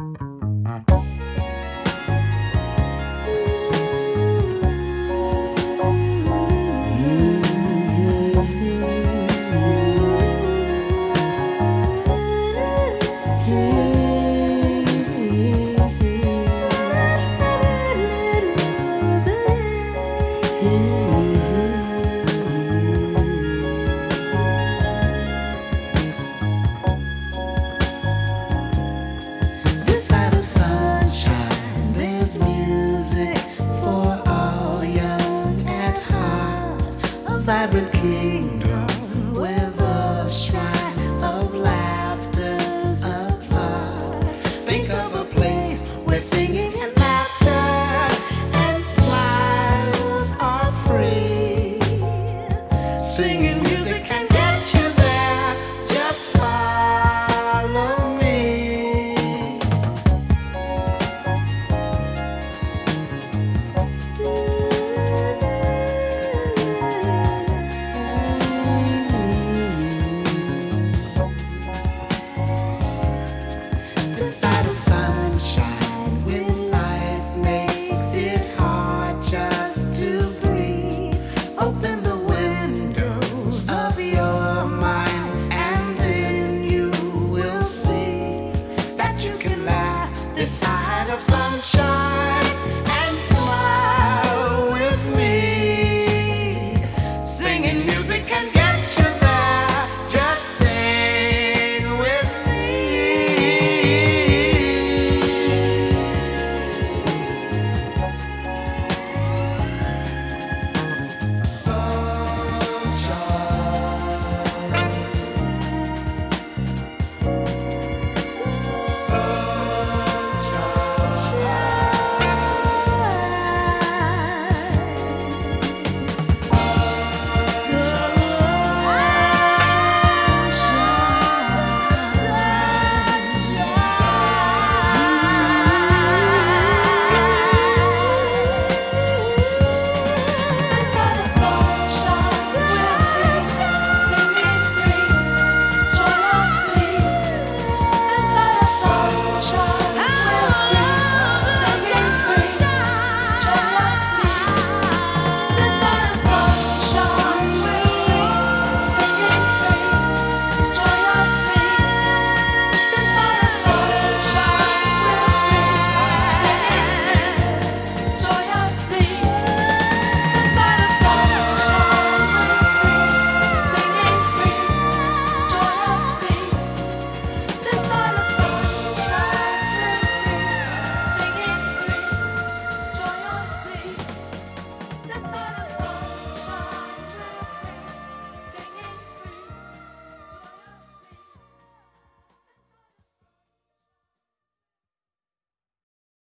This vibrant kingdom with a shrine The